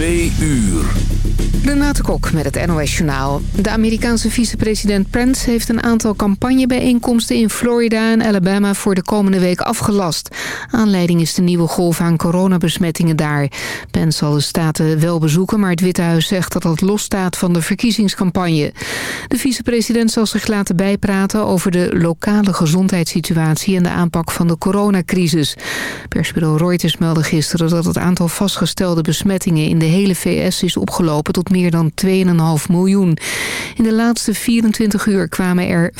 Twee uur. Renate Kok met het NOS Journaal. De Amerikaanse vicepresident Pence heeft een aantal campagnebijeenkomsten in Florida en Alabama voor de komende week afgelast. Aanleiding is de nieuwe golf aan coronabesmettingen daar. Pence zal de staten wel bezoeken, maar het Witte Huis zegt dat dat losstaat van de verkiezingscampagne. De vicepresident zal zich laten bijpraten over de lokale gezondheidssituatie en de aanpak van de coronacrisis. Persbureau Reuters meldde gisteren dat het aantal vastgestelde besmettingen in de hele VS is opgelopen tot meer dan 2,5 miljoen. In de laatste 24 uur kwamen er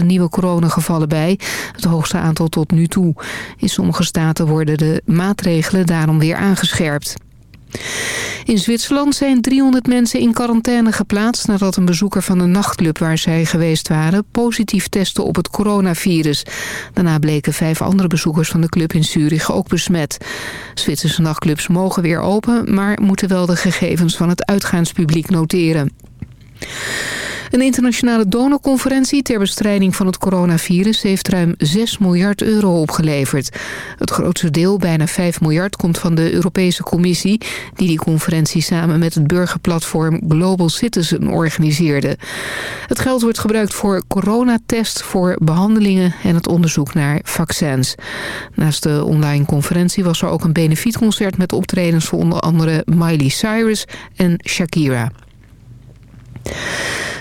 45.000 nieuwe coronagevallen bij. Het hoogste aantal tot nu toe. In sommige staten worden de maatregelen daarom weer aangescherpt. In Zwitserland zijn 300 mensen in quarantaine geplaatst... nadat een bezoeker van de nachtclub waar zij geweest waren... positief testte op het coronavirus. Daarna bleken vijf andere bezoekers van de club in Zurich ook besmet. Zwitserse nachtclubs mogen weer open... maar moeten wel de gegevens van het uitgaanspubliek noteren. Een internationale donorconferentie ter bestrijding van het coronavirus heeft ruim 6 miljard euro opgeleverd. Het grootste deel, bijna 5 miljard, komt van de Europese Commissie... die die conferentie samen met het burgerplatform Global Citizen organiseerde. Het geld wordt gebruikt voor coronatests, voor behandelingen en het onderzoek naar vaccins. Naast de online conferentie was er ook een benefietconcert met optredens voor onder andere Miley Cyrus en Shakira.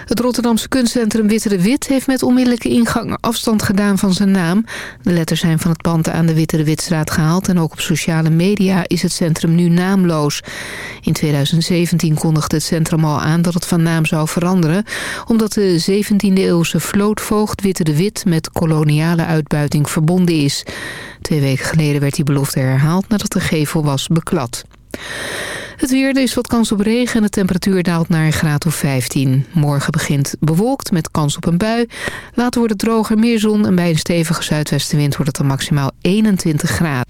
Het Rotterdamse kunstcentrum Witte de Wit heeft met onmiddellijke ingang afstand gedaan van zijn naam. De letters zijn van het pand aan de Witte de Witstraat gehaald en ook op sociale media is het centrum nu naamloos. In 2017 kondigde het centrum al aan dat het van naam zou veranderen, omdat de 17e eeuwse vlootvoogd Witte de Wit met koloniale uitbuiting verbonden is. Twee weken geleden werd die belofte herhaald nadat de gevel was beklad. Het weer, er is wat kans op regen en de temperatuur daalt naar een graad of 15. Morgen begint bewolkt met kans op een bui. Later wordt het droger, meer zon en bij een stevige zuidwestenwind wordt het dan maximaal 21 graden.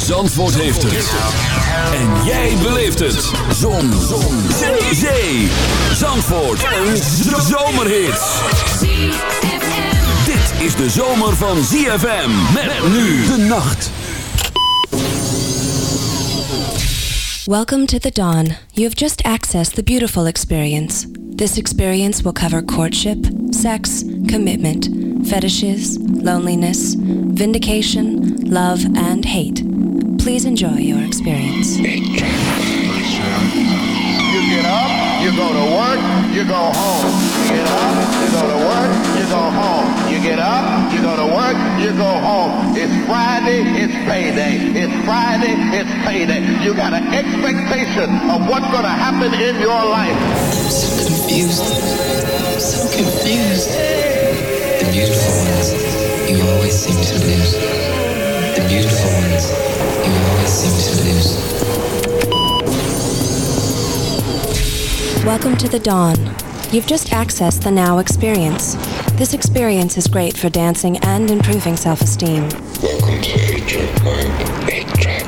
Zandvoort heeft het. En jij beleeft het. Zon. zon. Zee. Zee. Zandvoort. Een zomerhit. Dit is de zomer van ZFM. Met nu de nacht. Welcome to the dawn. You have just accessed the beautiful experience. This experience will cover courtship, sex, commitment, fetishes, loneliness, vindication, love, and hate. Please enjoy your experience. You get up, you go to work, you go home. You get up, you go to work, you go home. You get up, you go to work, you go home. It's Friday, it's payday. It's Friday, it's payday. You got an expectation of what's going to happen in your life. I'm so confused. I'm so confused. The beautiful ones, you always seem to lose. The beautiful ones, you always seem to lose. Welcome to the dawn. You've just accessed the now experience. This experience is great for dancing and improving self esteem. Welcome to 8 Track Mind. 8 Mind.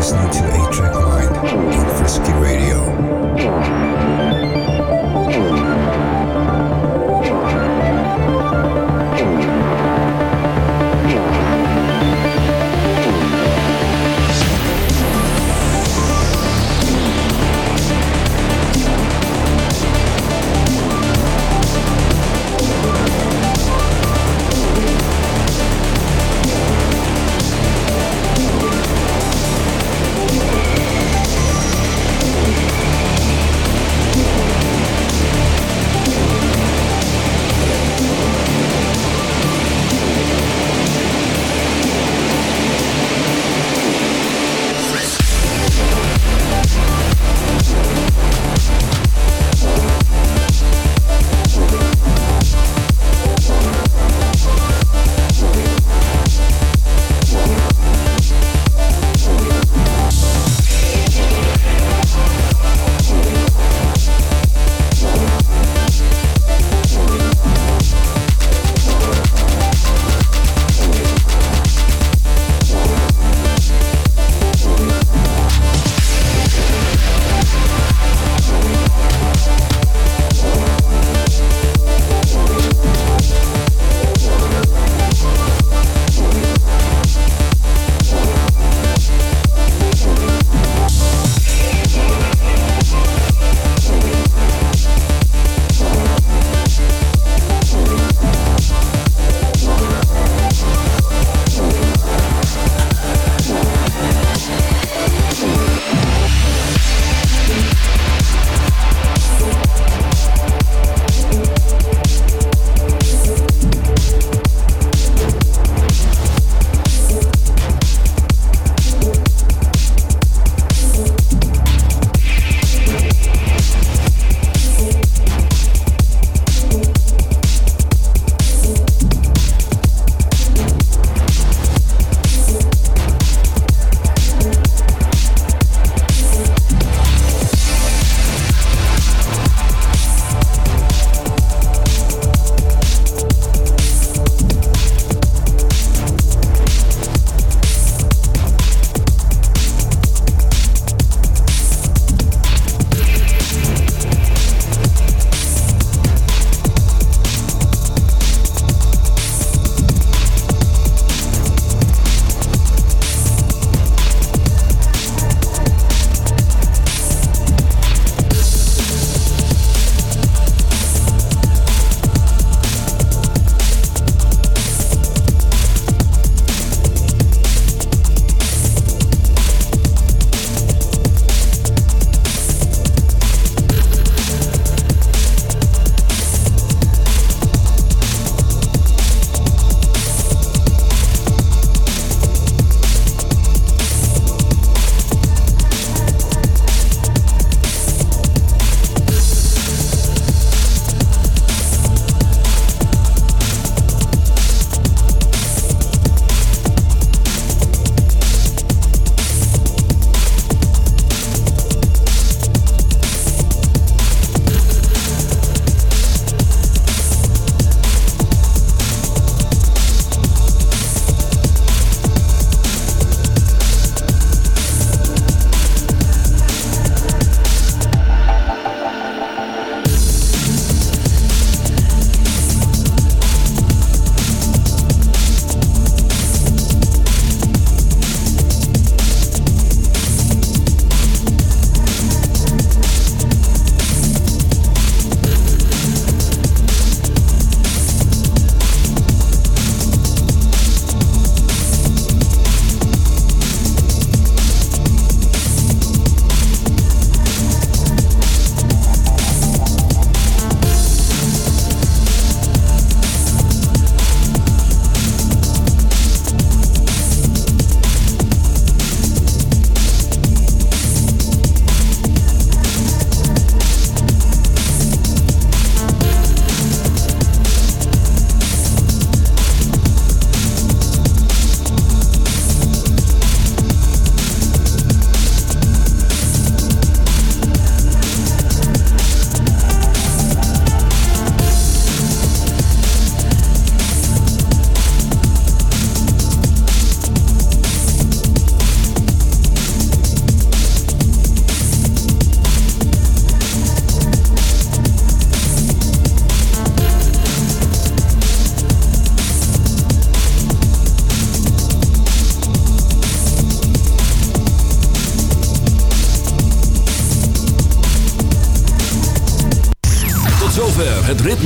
listening to A Track Mind on Frisky Radio.